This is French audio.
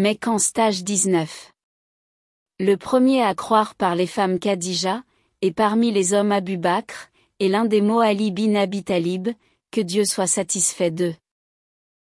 Mais qu'en stage 19. Le premier à croire par les femmes Khadija, et parmi les hommes Abu Bakr, est l'un des mots Ali bin Abi Talib, que Dieu soit satisfait d'eux.